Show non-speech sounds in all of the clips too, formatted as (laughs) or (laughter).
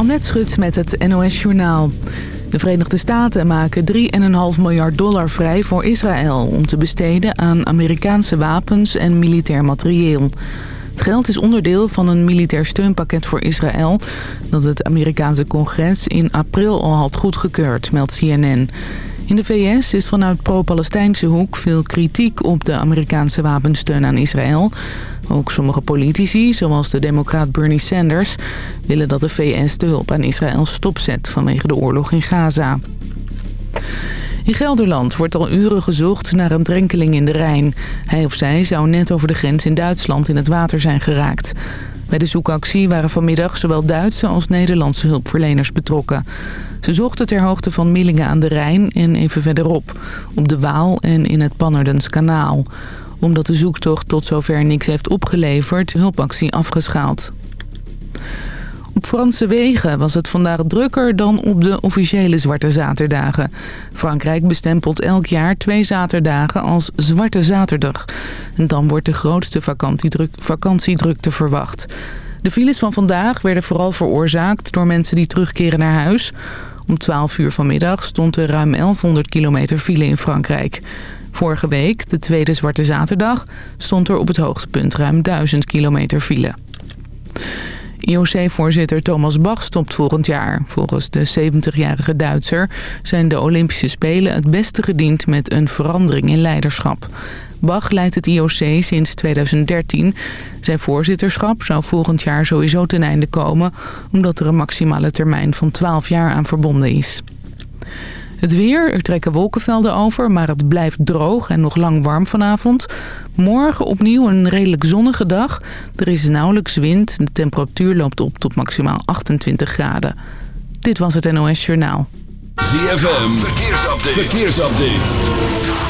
Annette Schut met het NOS Journaal. De Verenigde Staten maken 3,5 miljard dollar vrij voor Israël... om te besteden aan Amerikaanse wapens en militair materieel. Het geld is onderdeel van een militair steunpakket voor Israël... dat het Amerikaanse congres in april al had goedgekeurd, meldt CNN. In de VS is vanuit pro-Palestijnse hoek veel kritiek op de Amerikaanse wapensteun aan Israël. Ook sommige politici, zoals de democraat Bernie Sanders... willen dat de VS de hulp aan Israël stopzet vanwege de oorlog in Gaza. In Gelderland wordt al uren gezocht naar een drenkeling in de Rijn. Hij of zij zou net over de grens in Duitsland in het water zijn geraakt. Bij de zoekactie waren vanmiddag zowel Duitse als Nederlandse hulpverleners betrokken. Ze zochten ter hoogte van Millingen aan de Rijn en even verderop, op de Waal en in het Pannerdenskanaal. Omdat de zoektocht tot zover niks heeft opgeleverd, hulpactie afgeschaald. Op Franse wegen was het vandaag drukker dan op de officiële Zwarte Zaterdagen. Frankrijk bestempelt elk jaar twee zaterdagen als Zwarte Zaterdag. En dan wordt de grootste vakantiedruk, vakantiedrukte verwacht. De files van vandaag werden vooral veroorzaakt door mensen die terugkeren naar huis. Om 12 uur vanmiddag stond er ruim 1100 kilometer file in Frankrijk. Vorige week, de tweede Zwarte Zaterdag, stond er op het hoogtepunt ruim 1000 kilometer file. IOC-voorzitter Thomas Bach stopt volgend jaar. Volgens de 70-jarige Duitser zijn de Olympische Spelen het beste gediend met een verandering in leiderschap. Bach leidt het IOC sinds 2013. Zijn voorzitterschap zou volgend jaar sowieso ten einde komen... omdat er een maximale termijn van 12 jaar aan verbonden is. Het weer, er trekken wolkenvelden over, maar het blijft droog en nog lang warm vanavond. Morgen opnieuw een redelijk zonnige dag. Er is nauwelijks wind. De temperatuur loopt op tot maximaal 28 graden. Dit was het NOS Journaal. ZFM, verkeersupdate.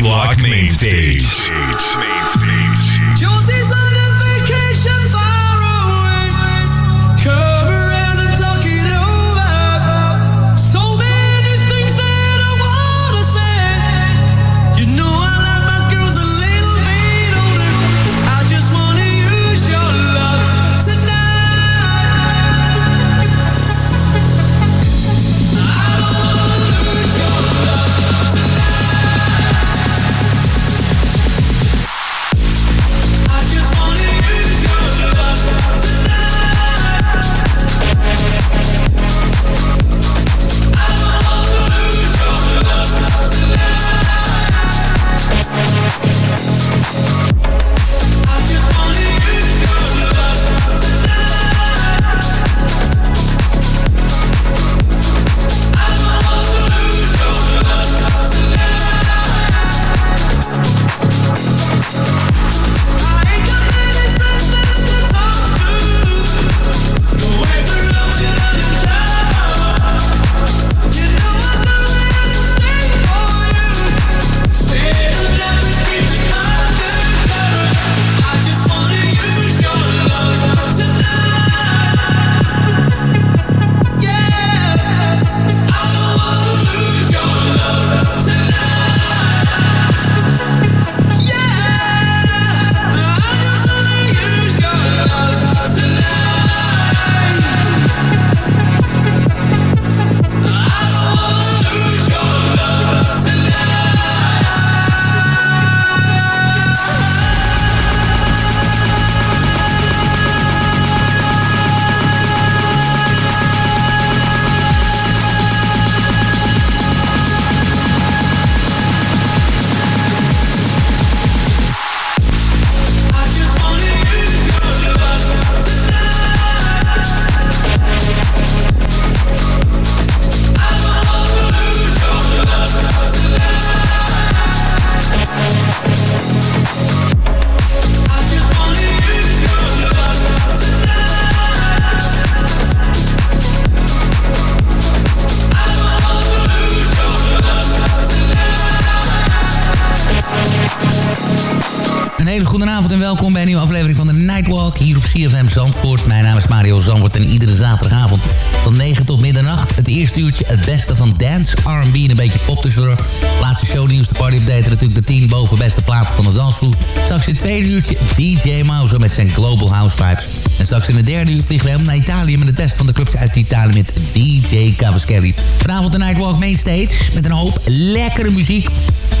Limelock Main Stage. Main Stage. Main Stage. CFM Zandvoort. Mijn naam is Mario Zandvoort en iedere zaterdagavond van 9 tot middernacht. Het eerste uurtje het beste van dance, R&B en een beetje pop tussendoor. Laatste shownieuws, de party update natuurlijk de 10 boven beste plaatsen van de dansvloer. Straks in het tweede uurtje DJ Mouse met zijn Global House Vibes. En straks in het derde uur vliegen we helemaal naar Italië met het beste van de clubs uit Italië met DJ Cavaschelli. Vanavond de Nightwalk Mainstage met een hoop lekkere muziek.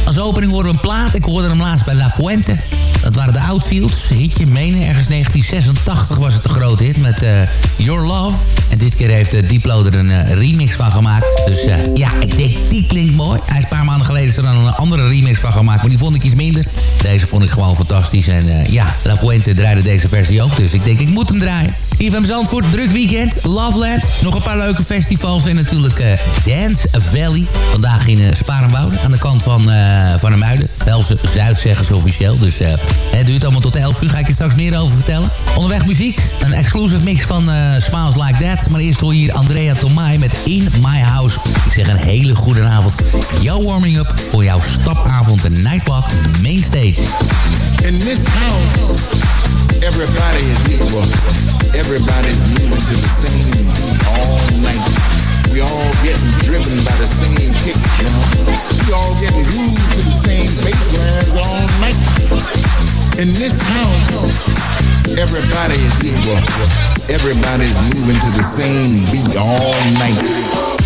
Als opening horen we een plaat. Ik hoorde hem laatst bij La Fuente. Dat waren de Outfields. Hitje menen. Ergens 1986 was het de grote hit met uh, Your Love. En dit keer heeft uh, Deeploader een uh, remix van gemaakt. Dus ja, ik denk die klinkt mooi. Hij is een paar maanden geleden er dan een andere remix van gemaakt. Maar die vond ik iets minder. Deze vond ik gewoon fantastisch. En ja, La Fuente draaide deze versie ook. Dus ik denk ik moet hem draaien. CFM Zandvoort, druk weekend. Loveland. Nog een paar leuke festivals. En natuurlijk Dance Valley. Vandaag in Sparenwouden. Aan de kant van, van de Muiden. Velsen Zuid zeggen ze officieel. Dus het duurt allemaal tot 11 uur. Ga ik je straks meer over vertellen. Onderweg muziek. Een exclusive mix van uh, Smiles Like That. Maar eerst hoor hier Andrea Tomai met In My House. Ik zeg een hele goede avond. Jouw warming-up voor jouw stapavond de Nightwalk Mainstage. In this house, everybody is equal. Everybody's moving to the same all night. We all getting driven by the same kick drum. We all getting grooved to the same baselines all night. In this house, everybody is equal. Everybody's moving to the same beat all night.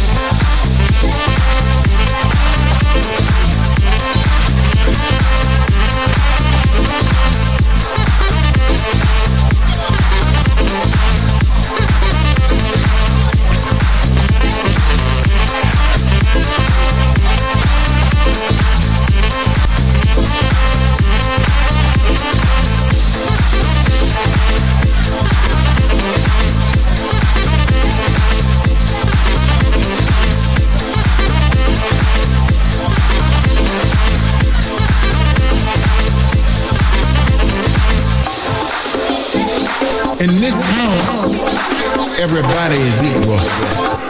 Everybody is equal.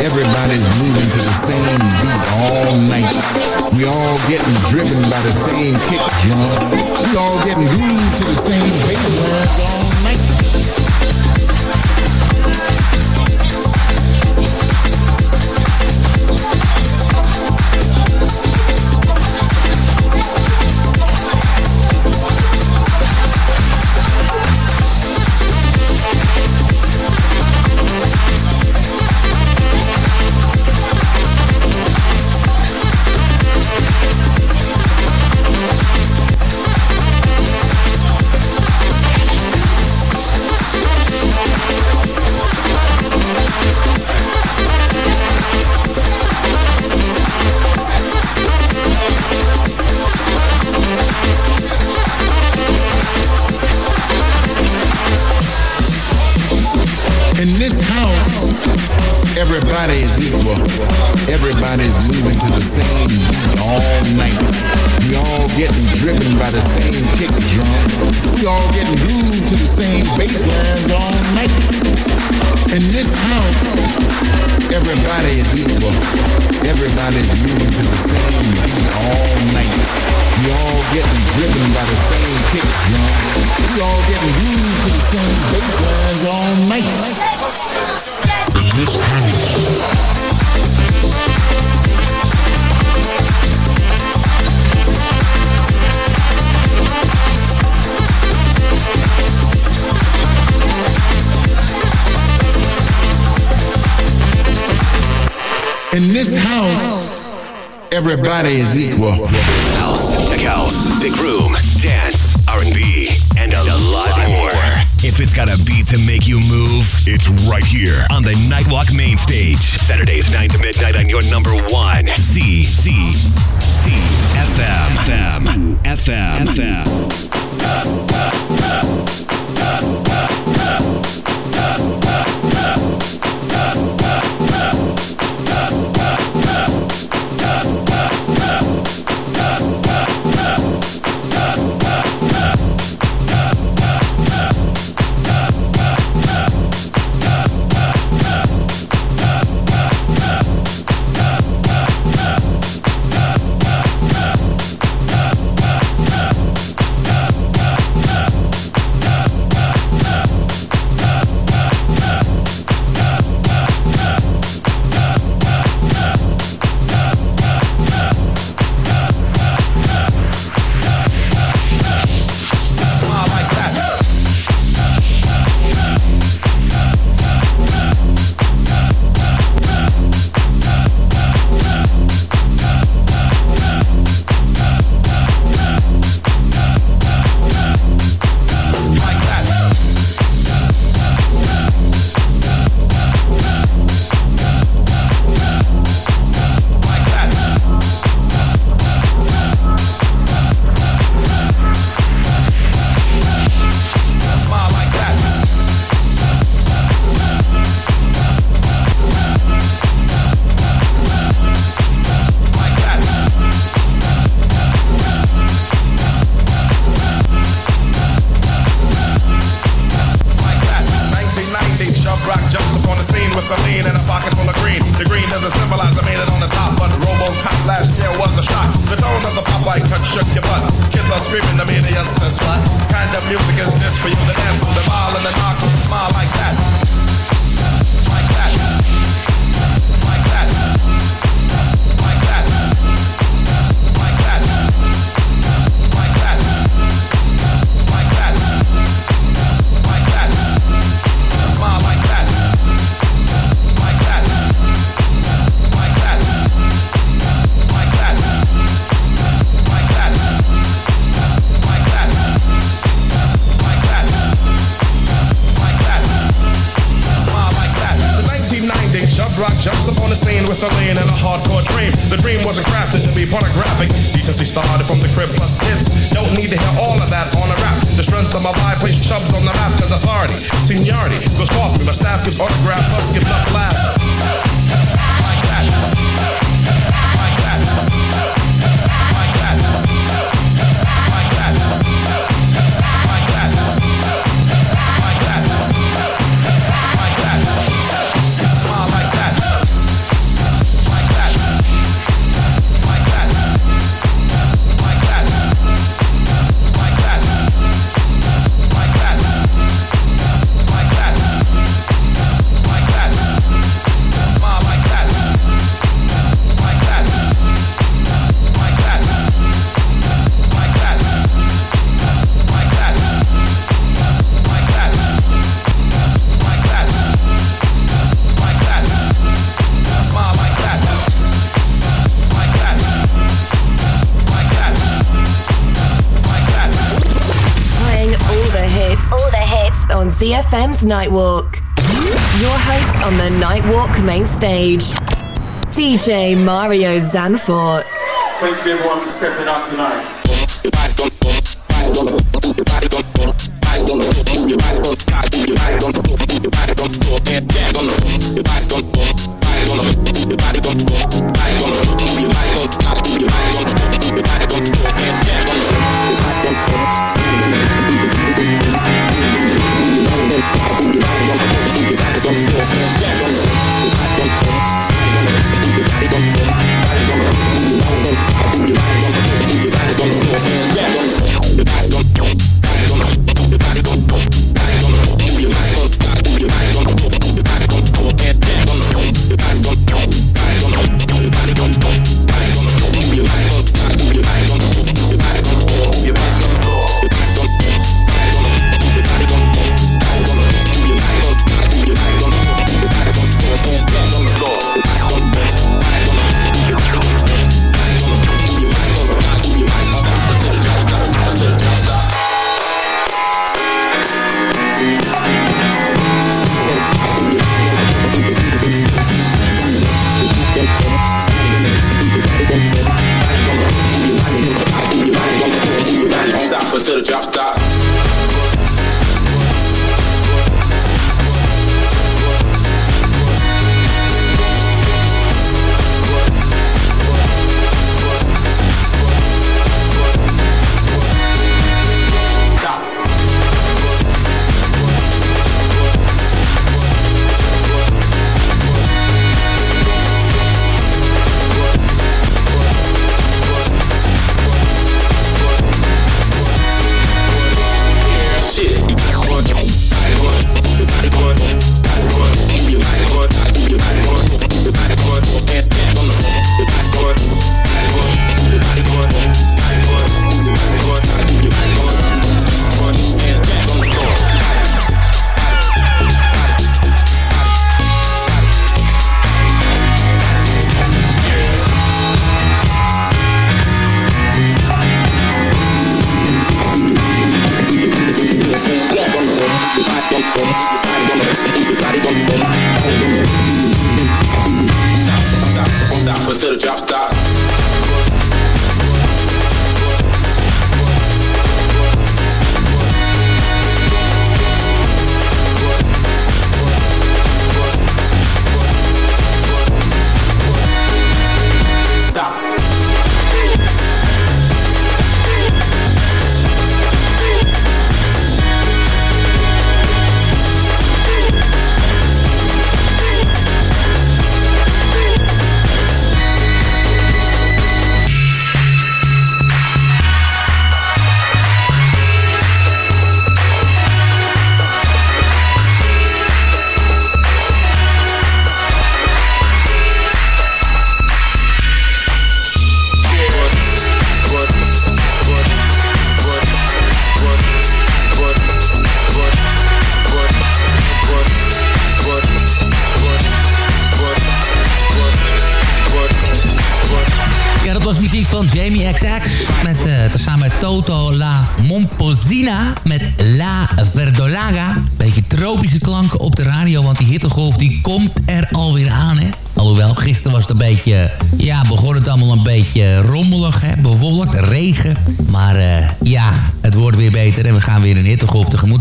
Everybody's moving to the same beat all night. We all getting driven by the same kick drum. We all getting grooved to the same bass getting driven by the same kick drum. We all getting grooved to the same bass lines all night. In this house, everybody is equal. Everybody's moving to the same beat all night. We all getting driven by the same kick drum. We all getting grooved to the same bass lines all night. In this house. In this house, everybody is equal. House, tech house, big room, dance, R&B, and a lot more. If it's got a beat to make you move, it's right here on the Nightwalk main stage. Saturdays 9 to midnight on your number one. C C C FM FM FM FM. FM. FM's Nightwalk. Your host on the Nightwalk main stage, DJ Mario Zanfort. Thank you everyone for stepping out tonight.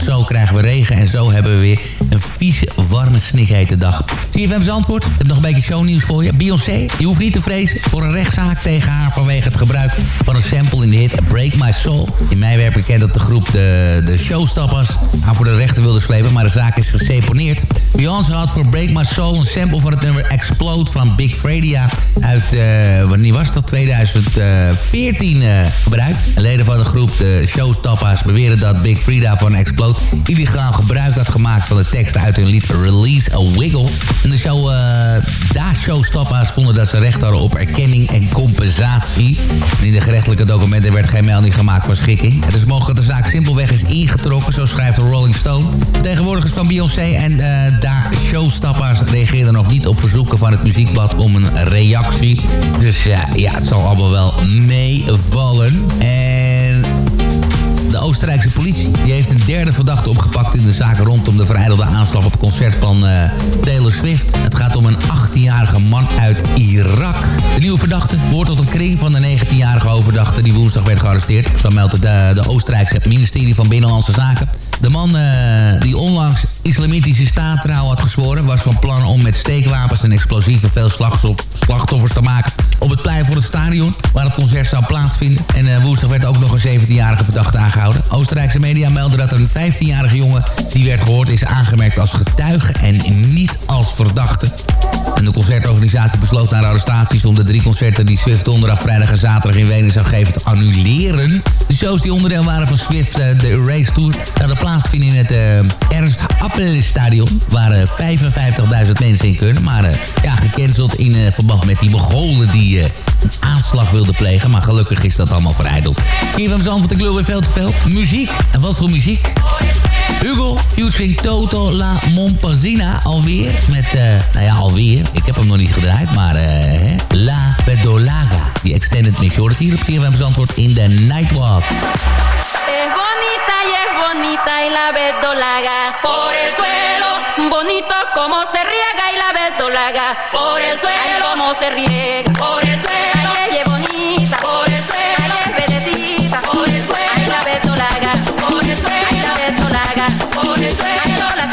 Zo krijgen we regen en zo hebben we weer een vieze, warme, snikhete dag. CFM's antwoord. Ik heb nog een beetje shownieuws voor je. Beyoncé, je hoeft niet te vrezen voor een rechtszaak tegen haar... vanwege het gebruik van een sample in de hit Break My Soul. In mei werd bekend dat de groep de, de Showstappers haar voor de rechter wilde slepen... maar de zaak is geseponeerd. Beyoncé had voor Break My Soul een sample van het nummer Explode van Big Fredia... uit, uh, wanneer was dat? 2014 uh, gebruikt. En leden van de groep de Showstappers beweren dat Big Frida van Explode... illegaal gebruik had gemaakt van de tekst uit hun lied Release a Wiggle. En de show, uh, daar Showstappers vonden dat ze recht hadden op erkenning en compensatie. En in de gerechtelijke documenten werd geen melding gemaakt van schikking. Het is mogelijk dat de zaak simpelweg is ingetrokken, zo schrijft Rolling Stone. Tegenwoordigers van Beyoncé en Showstappers reageerden nog niet op verzoeken van het muziekblad om een reactie. Dus ja, ja het zal allemaal wel meevallen. En de Oostenrijkse politie die heeft een derde verdachte opgepakt in de zaak rondom de vereidelde aanslag op het concert van uh, Taylor Swift. Het gaat om een 18-jarige man uit Irak. De nieuwe verdachte hoort tot een kring van de 19-jarige overdachte die woensdag werd gearresteerd. Zo meldt de, de Oostenrijkse ministerie van Binnenlandse Zaken. De man uh, die onlangs islamitische staat trouw had gezworen... was van plan om met steekwapens en explosieven veel slachtoffers te maken... op het plein voor het stadion, waar het concert zou plaatsvinden. En uh, woensdag werd ook nog een 17-jarige verdachte aangehouden. Oostenrijkse media melden dat een 15-jarige jongen... die werd gehoord is aangemerkt als getuige en niet als verdachte. En de concertorganisatie besloot na de arrestaties... om de drie concerten die Swift donderdag, vrijdag en zaterdag in Wenen zou geven... te annuleren. De shows die onderdeel waren van Swift, uh, de Erase Tour... zouden plaatsvinden in het uh, Ernst Appelstadion... waar uh, 55.000 mensen in kunnen. Maar uh, ja, gecanceld in uh, verband met die Mongolen die uh, een aanslag wilden plegen. Maar gelukkig is dat allemaal verijdeld. Van Zandvoort, ik wil weer veel te veel. Muziek. En wat voor muziek? Hugo featuring Toto La Mompazina alweer. Met, nou ja, alweer. Ik heb hem nog niet gedraaid, maar hè? La Pedolaga. Die extended mix. Je hoort het hier op CFM in de Nightwalk. Bonita y es bonita y la verdolaga por el suelo. Bonito como se riega y la verdolaga por el suelo. Como se riega por el suelo. Ay, es bonita por el suelo. Ay, es verdecita por el suelo. Ay, la verdolaga por el suelo. Ay, la verdolaga por el suelo.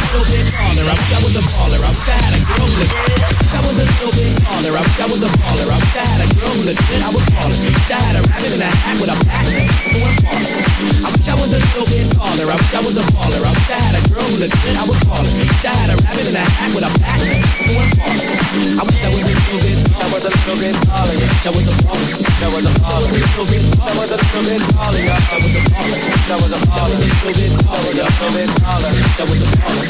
That was a little bit taller. That was a baller. I had a girl look That was a little bit taller. That was a baller. I had a girl look good. I was taller. I had a rabbit in a hat with a back. So I'm taller. I wish I was a little bit taller. I wish I was a baller. I wish I had a girl look good. I was taller. I had a rabbit in a hat with a back. So I'm taller. I wish I was a little bit. I was a little bit taller. I was a baller. I was a baller. I was a little bit. I was a little bit. I baller. I was a baller. Taller. I was a baller. I was a baller. Little bit. I was a little bit taller. I was a baller.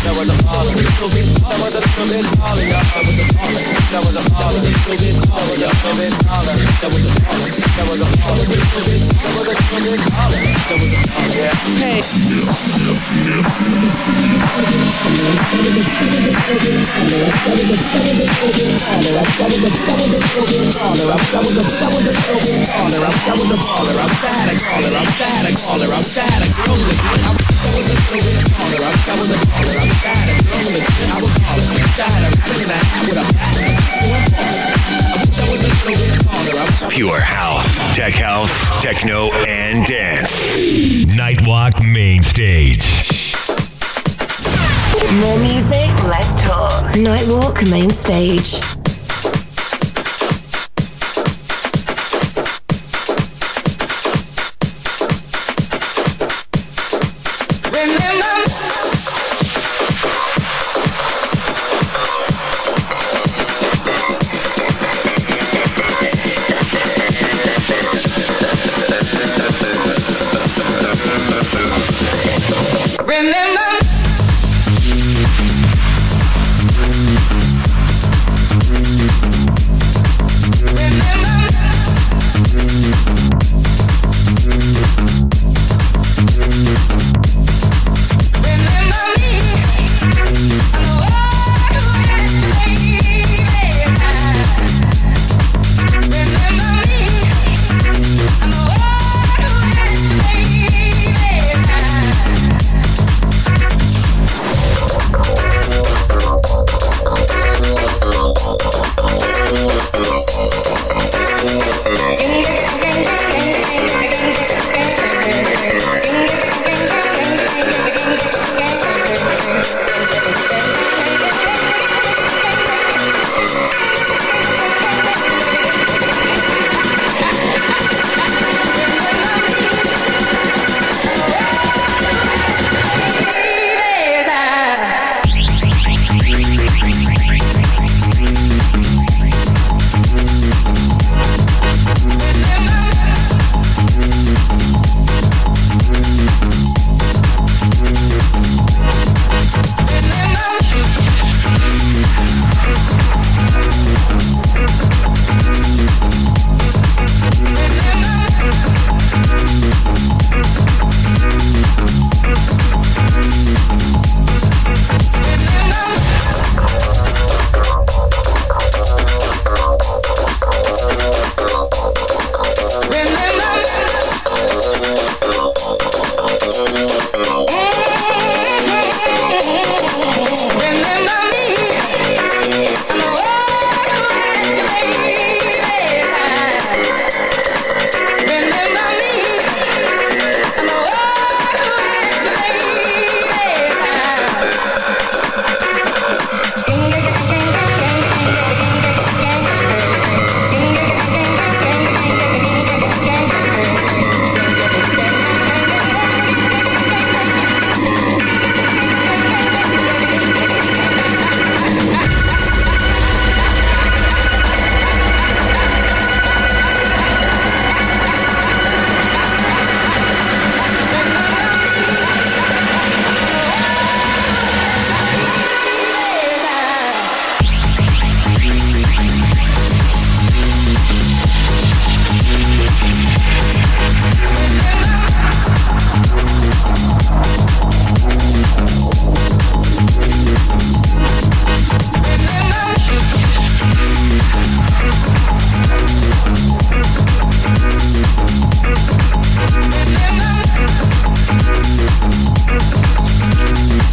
you Everybody was young when you Everybody was young when you Everybody was young when you Everybody was young when you Everybody was young when you Young when you Young when you That was a little bit, that was a little bit taller. That was a baller, that was a baller. A little bit, that was a little bit taller. That was a baller, that was a baller. A little bit, that was a little bit taller. That was a baller, that was a baller. A little bit, that was a little bit taller. That was a baller. Hey. Pure house, tech house, techno, and dance. Nightwalk Main Stage. More music, less talk. Nightwalk main stage.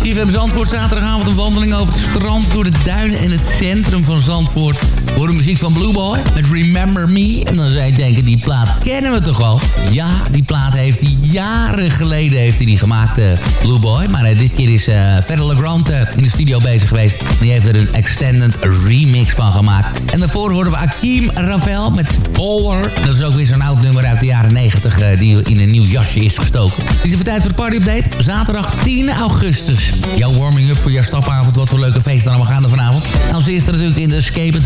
CFM Zandvoort, zaterdagavond een wandeling over het strand... door de duinen en het centrum van Zandvoort. Voor de muziek van Blue Boy met Remember Me. En dan zou je denken, die plaat kennen we toch al? Ja, die plaat heeft hij jaren geleden heeft hij die gemaakt, uh, Blue Boy. Maar uh, dit keer is uh, Federal Grant in de studio bezig geweest. Die heeft er een extended remix van gemaakt. En daarvoor hoorden we Akim Ravel met Bowler. Dat is ook weer zo'n oud nummer uit de jaren 90 die in een nieuw jasje is gestoken. Het is even tijd voor de party update. Zaterdag 10 augustus. Jouw warming-up voor jouw stapavond. Wat voor leuke feesten allemaal gaan er vanavond. Als eerste natuurlijk in de Escape,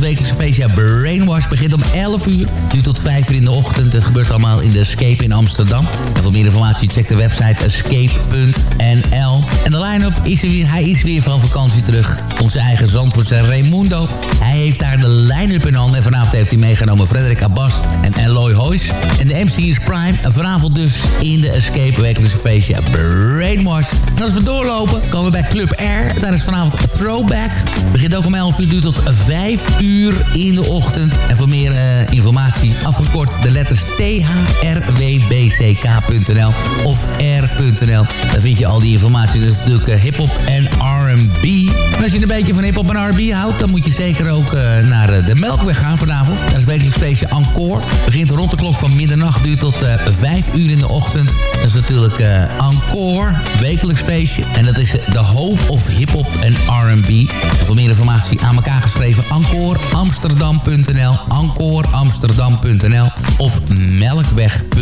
Brainwash. Begint om 11 uur. Nu tot 5 uur in de ochtend. Het gebeurt allemaal in de Escape in Amsterdam. En voor meer informatie check de website escape.nl. En de line-up is er weer. Hij is weer van vakantie terug. Onze eigen Zandvoortse Raimundo. Hij heeft daar de line-up in handen. En vanavond heeft hij meegenomen Frederik Abbas en Eloy Hoys. En de MC is Prime. En vanavond dus in de Escape wekelijkse feestje Brainwash. En als we doorlopen, komen we bij Club R. Daar is vanavond Throwback. Begint ook om 11 uur, duurt tot 5 uur in de ochtend. En voor meer uh, informatie afgekort de letters thrwbck.nl of r.nl. Daar vind je al die informatie. Dat is natuurlijk uh, hip-hop en R&B. En als je een beetje van hip-hop en R&B houdt, dan moet je zeker ook uh, naar de Melkweg gaan vanavond. Dat is wekelijks feestje Encore. Begint rond de klok van middernacht, duurt tot 5 uur in de ochtend. Dat is natuurlijk Encore, wekelijks feestje. En dat is de Hope of Hip-hop en R&B. Voor meer informatie aan elkaar geschreven encoreamsterdam.nl encoreamsterdam.nl of melkweg.nl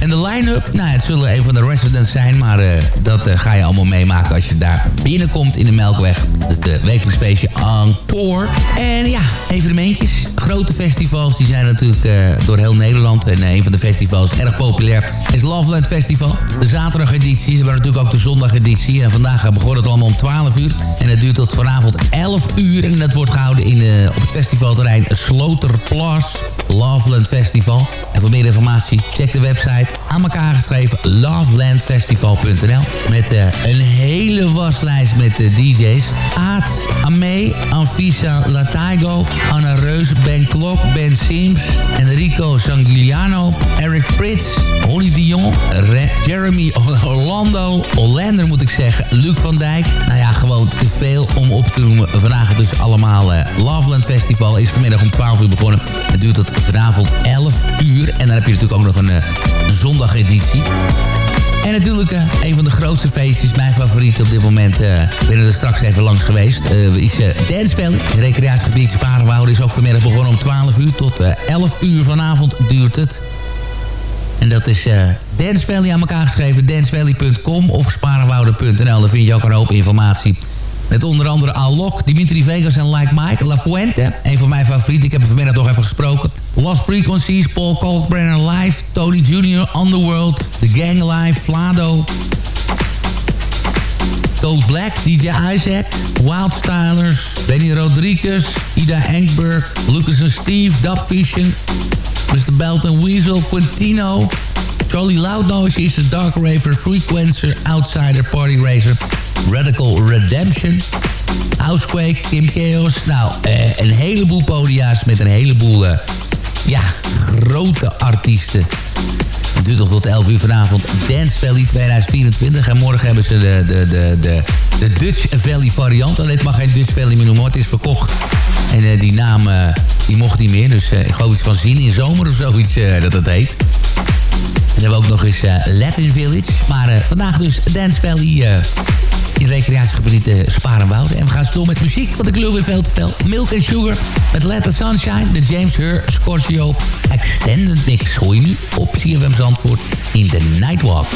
En de line-up, nou het zullen een van de residents zijn, maar uh, dat uh, ga je allemaal meemaken als je daar binnenkomt in de Melkweg. Het uh, wekelijks feestje Encore. En ja, evenementjes, grote festivals, die zijn natuurlijk door heel Nederland. En een van de festivals erg populair is Loveland Festival. De zaterdageditie, ze hebben natuurlijk ook de zondageditie. En vandaag begon het allemaal om 12 uur. En het duurt tot vanavond 11 uur. En dat wordt gehouden in, uh, op het festivalterrein Sloterplas. Loveland Festival. En voor meer informatie check de website aan elkaar geschreven lovelandfestival.nl met uh, een hele waslijst met uh, DJ's. Aad, Ame, Anfisa Lataigo, Anna Reus, Ben Klok, Ben Sims, Enrico Sanguiliano, Eric Prits, Holly Dion, Re Jeremy Orlando, Hollander moet ik zeggen, Luc van Dijk. Nou ja, gewoon te veel om op te noemen. Vandaag dus allemaal uh, Loveland Festival is vanmiddag om 12 uur begonnen. Het duurt tot vanavond 11 uur. En dan heb je natuurlijk ook nog een, een zondageditie. En natuurlijk uh, een van de grootste feestjes, mijn favoriet op dit moment. Uh, ben er straks even langs geweest. Uh, is uh, Dance Valley. Het recreatiegebied Sparenwoude is ook vanmiddag begonnen om 12 uur. Tot 11 uur vanavond duurt het. En dat is Dance Valley aan elkaar geschreven. dancevalley.com of sparenwoude.nl. Daar vind je ook een hoop informatie. Met onder andere Alok, Dimitri Vegas en Like Mike. La Fuente, een van mijn favorieten. Ik heb hem vanmiddag nog even gesproken. Lost Frequencies, Paul Kalkbrenner Live. Tony Jr., Underworld. The Gang Live, Flado. Code Black, DJ Isaac. Wildstylers. Benny Rodriguez. Ida Enkberg. Lucas en Steve. Dubvision. Mr. Belton Weasel. Quintino. Charlie Loudnoise is de Dark Raver. Frequencer. Outsider Party Racer. Radical Redemption. Housequake, Kim Chaos. Nou, eh, een heleboel podia's met een heleboel uh, ja, grote artiesten. Het tot 11 uur vanavond. Dance Valley 2024. En morgen hebben ze de, de, de, de, de Dutch Valley variant. Alleen het mag geen Dutch Valley meer noemen, het is verkocht. En uh, die naam die mocht niet meer. Dus ik geloof iets van Zin in Zomer of zoiets dat het heet. En dan hebben we ook nog eens Latin Village. Maar vandaag dus Dance Valley in recreatiegebied uh, Sparenwouden. En we gaan door met muziek, want ik lul weer veel te veel. Milk and Sugar met Let the Sunshine. De James Hur Scorpio Extended Mix. Hoor je nu op CFM Zandvoort in The Nightwalk.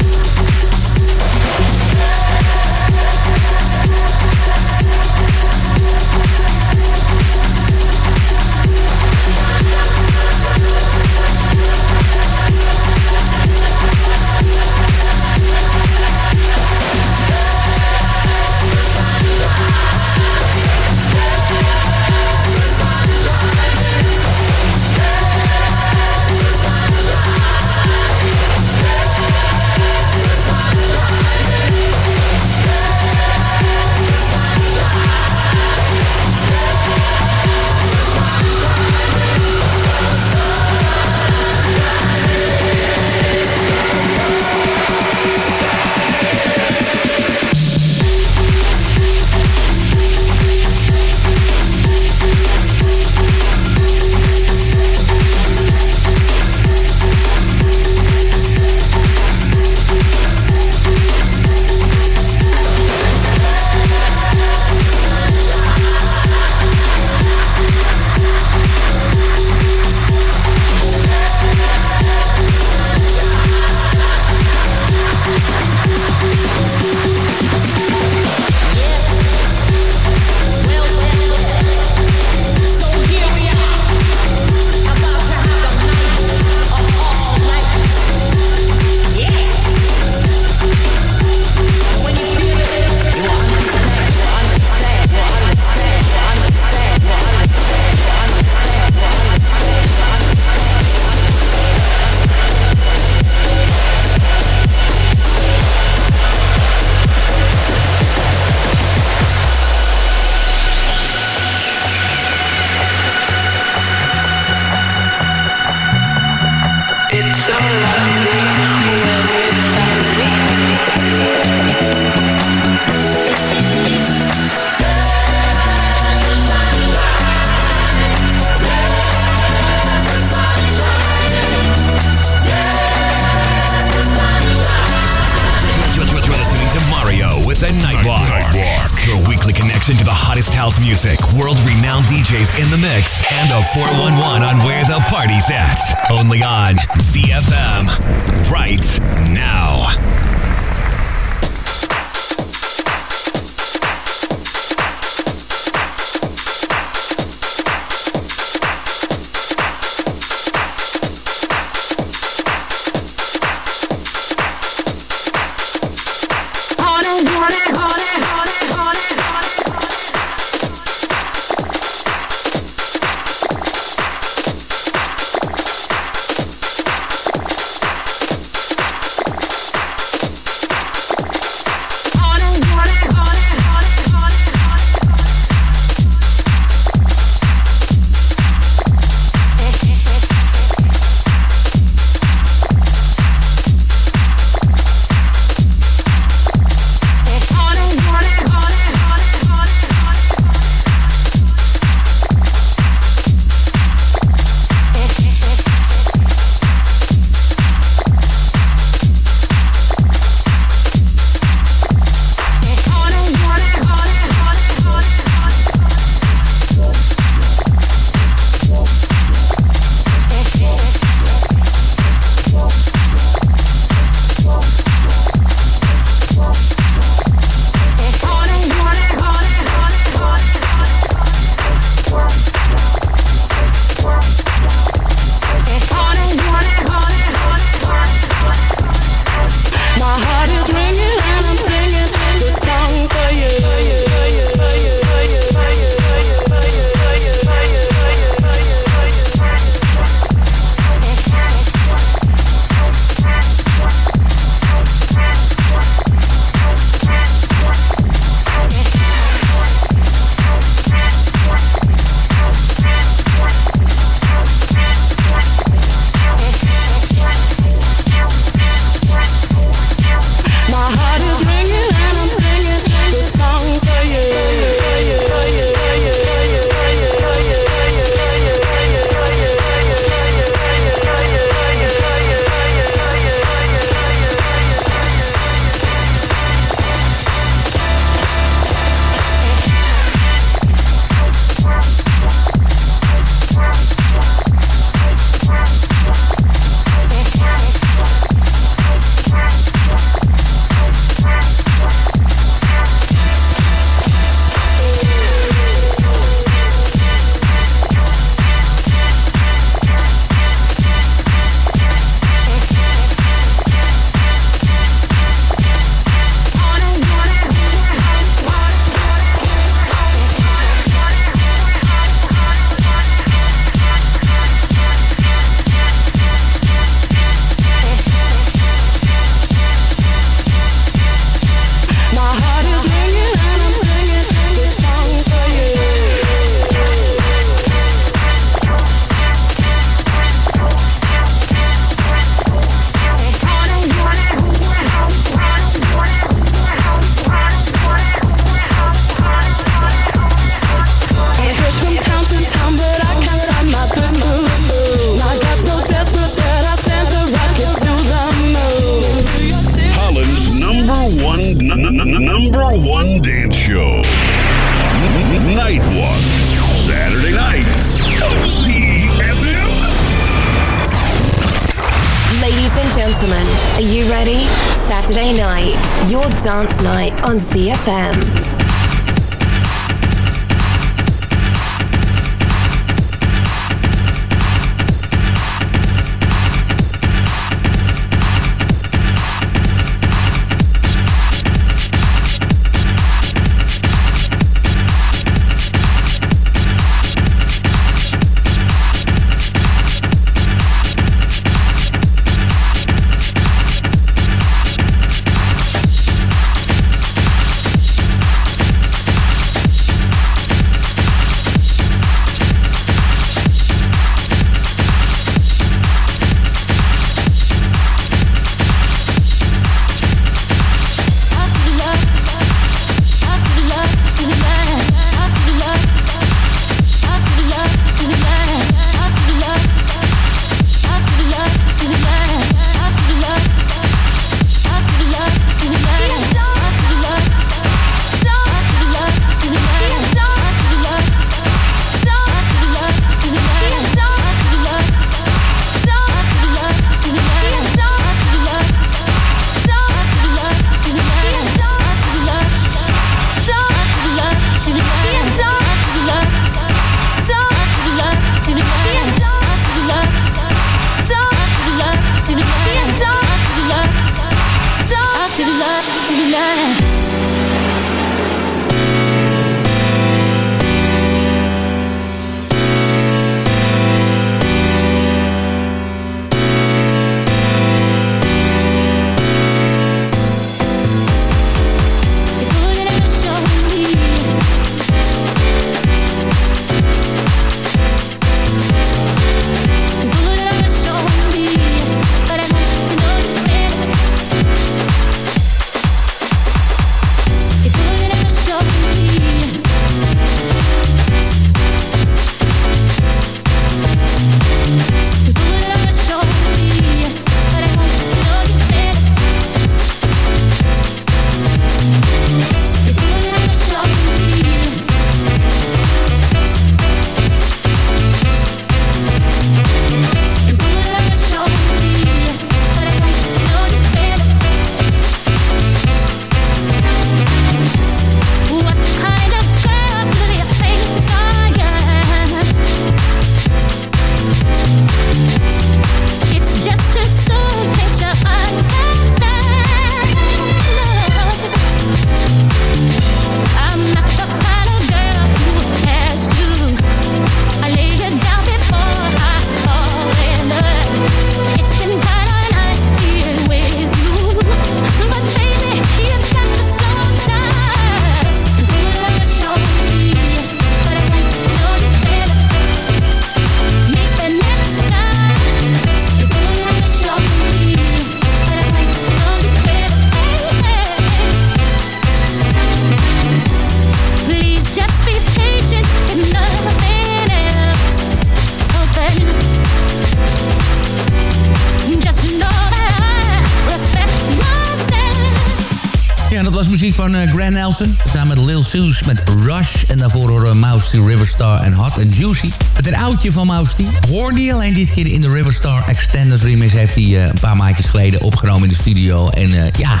Hot Juicy. Met een oudje van Mousty. Hoorde alleen dit keer in de Riverstar Extended Remix... heeft hij uh, een paar maandjes geleden opgenomen in de studio. En uh, ja,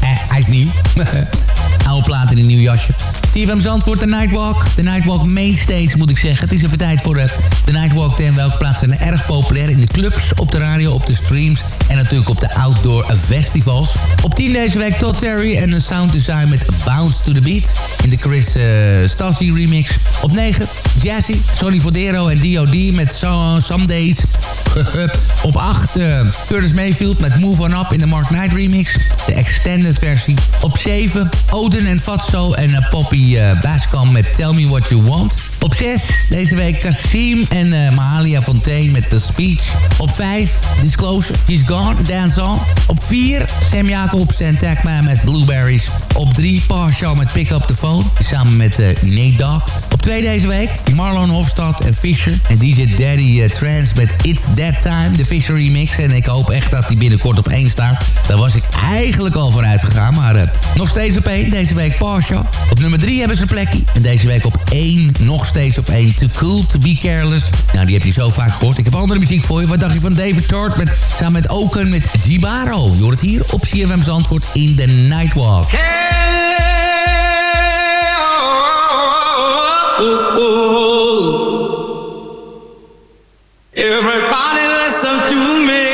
hij is nieuw. (laughs) Oude plaat in een nieuw jasje. CFM Zandvoort, de Nightwalk. De Nightwalk Mainstage, moet ik zeggen. Het is even tijd voor de, de Nightwalk 10. Welke plaatsen zijn erg populair in de clubs, op de radio, op de streams... en natuurlijk op de outdoor festivals. Op 10 deze week Todd Terry en een sound design met Bounce to the Beat... in de Chris uh, Stassi remix. Op 9 Jazzy, Sonny Fodero en D.O.D. met so Some Days... op 8 uh, Curtis Mayfield met Move On Up in de Mark Knight remix. De extended versie. Op 7 Oden en Fatso en uh, Poppy Bascom met Tell Me What You Want. Op 6 deze week Kasim en uh, Mahalia Fontaine met The Speech. Op 5 Disclosure, She's Gone, Dance On. Op 4 Sam Jacobs en met Blueberries. Op 3 Parshaw met Pick Up The Phone. Samen met uh, Nate. Op 2 deze week Marlon Hofstad en Fisher. En DJ Daddy uh, Trance met It's That Time. De Fisher remix. En ik hoop echt dat die binnenkort op 1 staat. Daar was ik eigenlijk al van uitgegaan. Maar uh, nog steeds op 1. Deze week Parshaw. Op nummer 3 hebben ze plekje. En deze week op 1 nog steeds op 1. Too Cool To Be Careless. Nou, die heb je zo vaak gehoord. Ik heb andere muziek voor je. Wat dacht je van David Tort met, samen met Oken met Jibaro? Je hoort het hier op CFM Zandvoort in The Nightwalk. Oh, oh, oh. Everybody listen to me.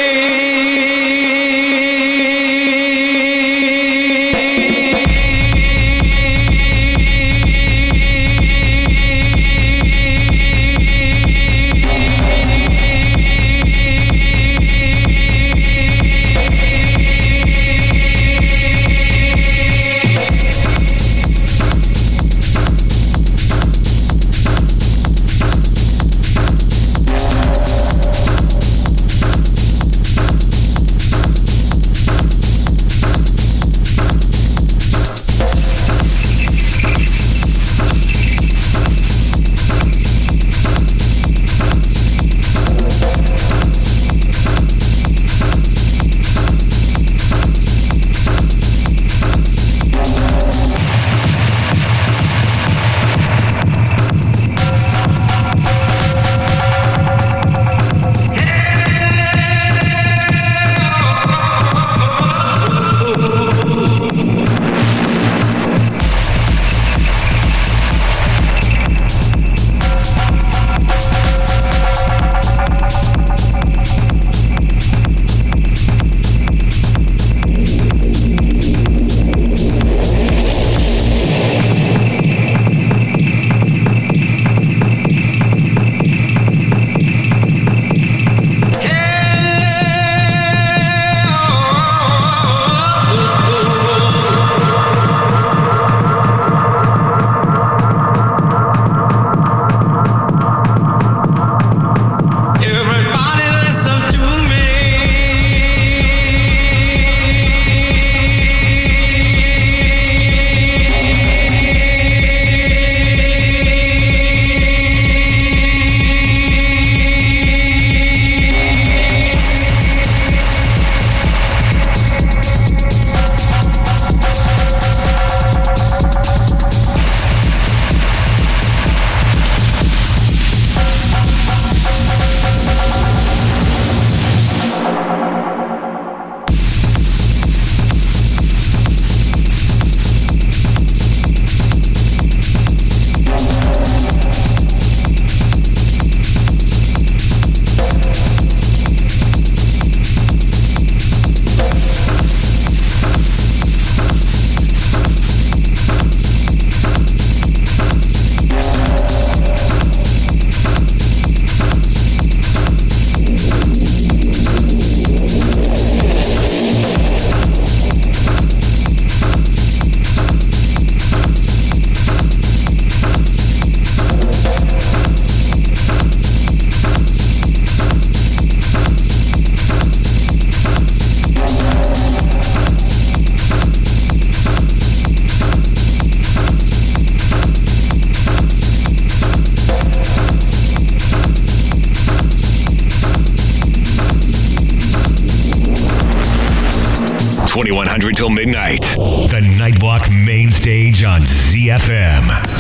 100 till midnight. The Nightwalk main stage on ZFM.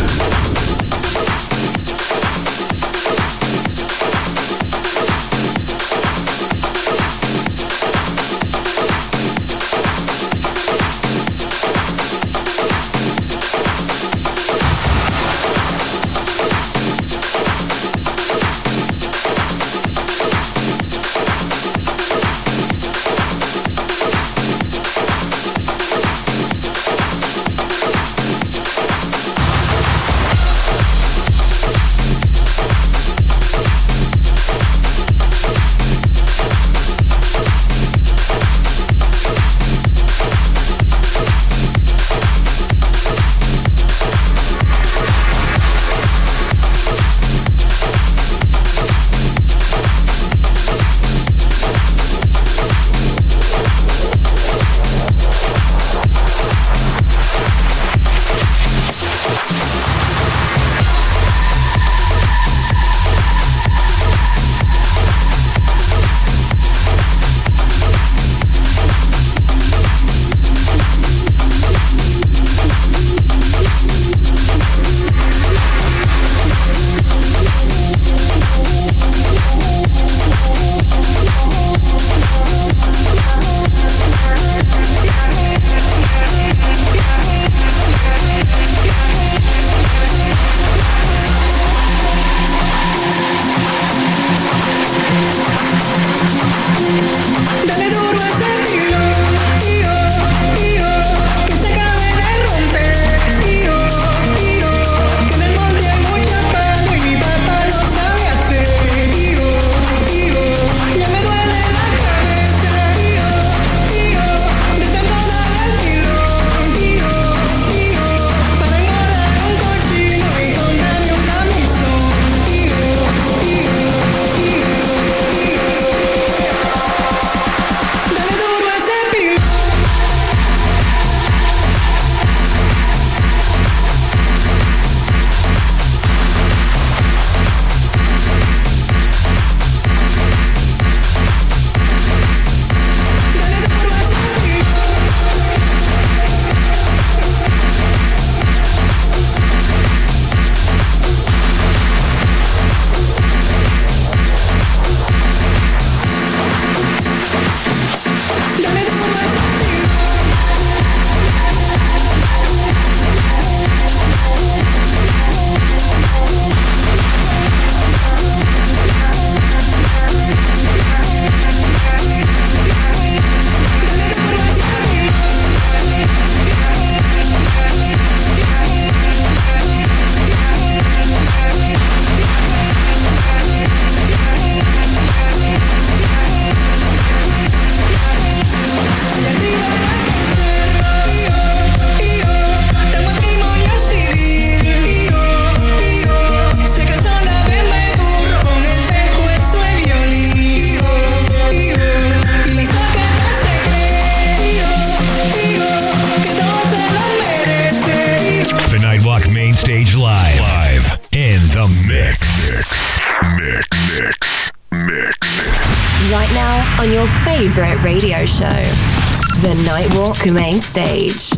The Nightwalk main stage.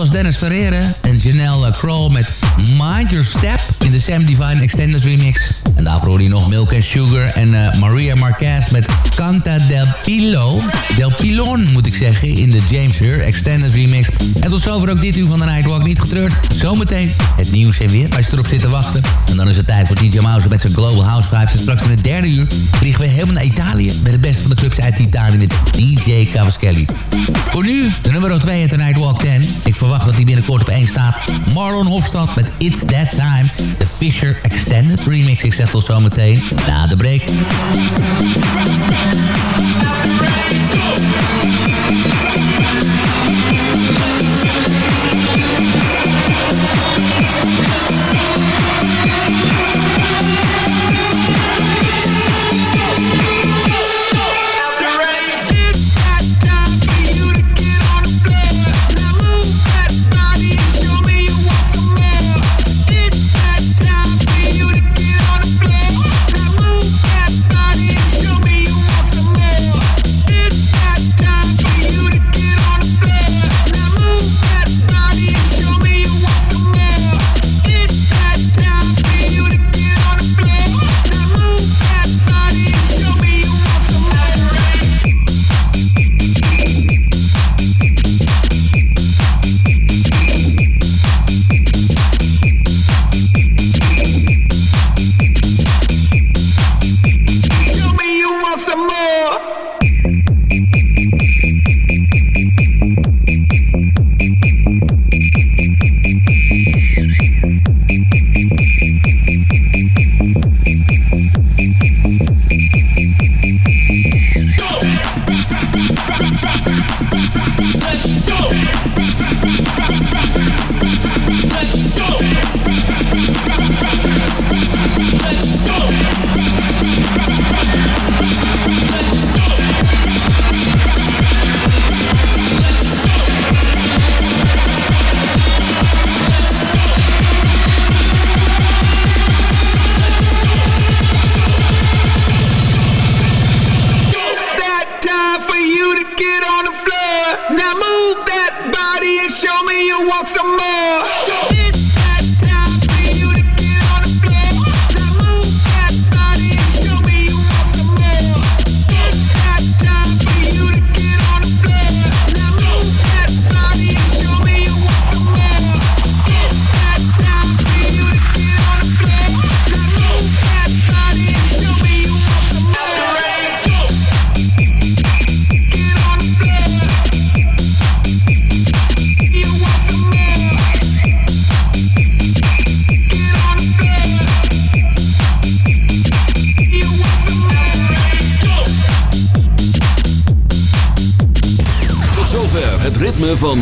Was Dennis Ferreira en Janelle Kroll met Mind Your Step in de Sam Divine Extended Remix. En daarvoor hoorde je nog Milk and Sugar en eh, Maria Marquez met Canta del Pilo. Del Pilon moet ik zeggen, in de James Hur Extended Remix. En tot zover ook dit uur van de Nightwalk. Niet getreurd, zometeen het nieuws en weer als je erop zit te wachten. En dan is het tijd voor DJ Mouse met zijn Global House Vibes. En straks in het derde uur vliegen we helemaal naar Italië... met de beste van de clubs uit Italië met DJ Cavaschelli. Voor nu de nummer 2 uit de Nightwalk 10. Ik verwacht dat die binnenkort op 1 staat. Marlon Hofstad met It's That Time. De Fisher Extended Remix. Ik zeg zometeen na de break.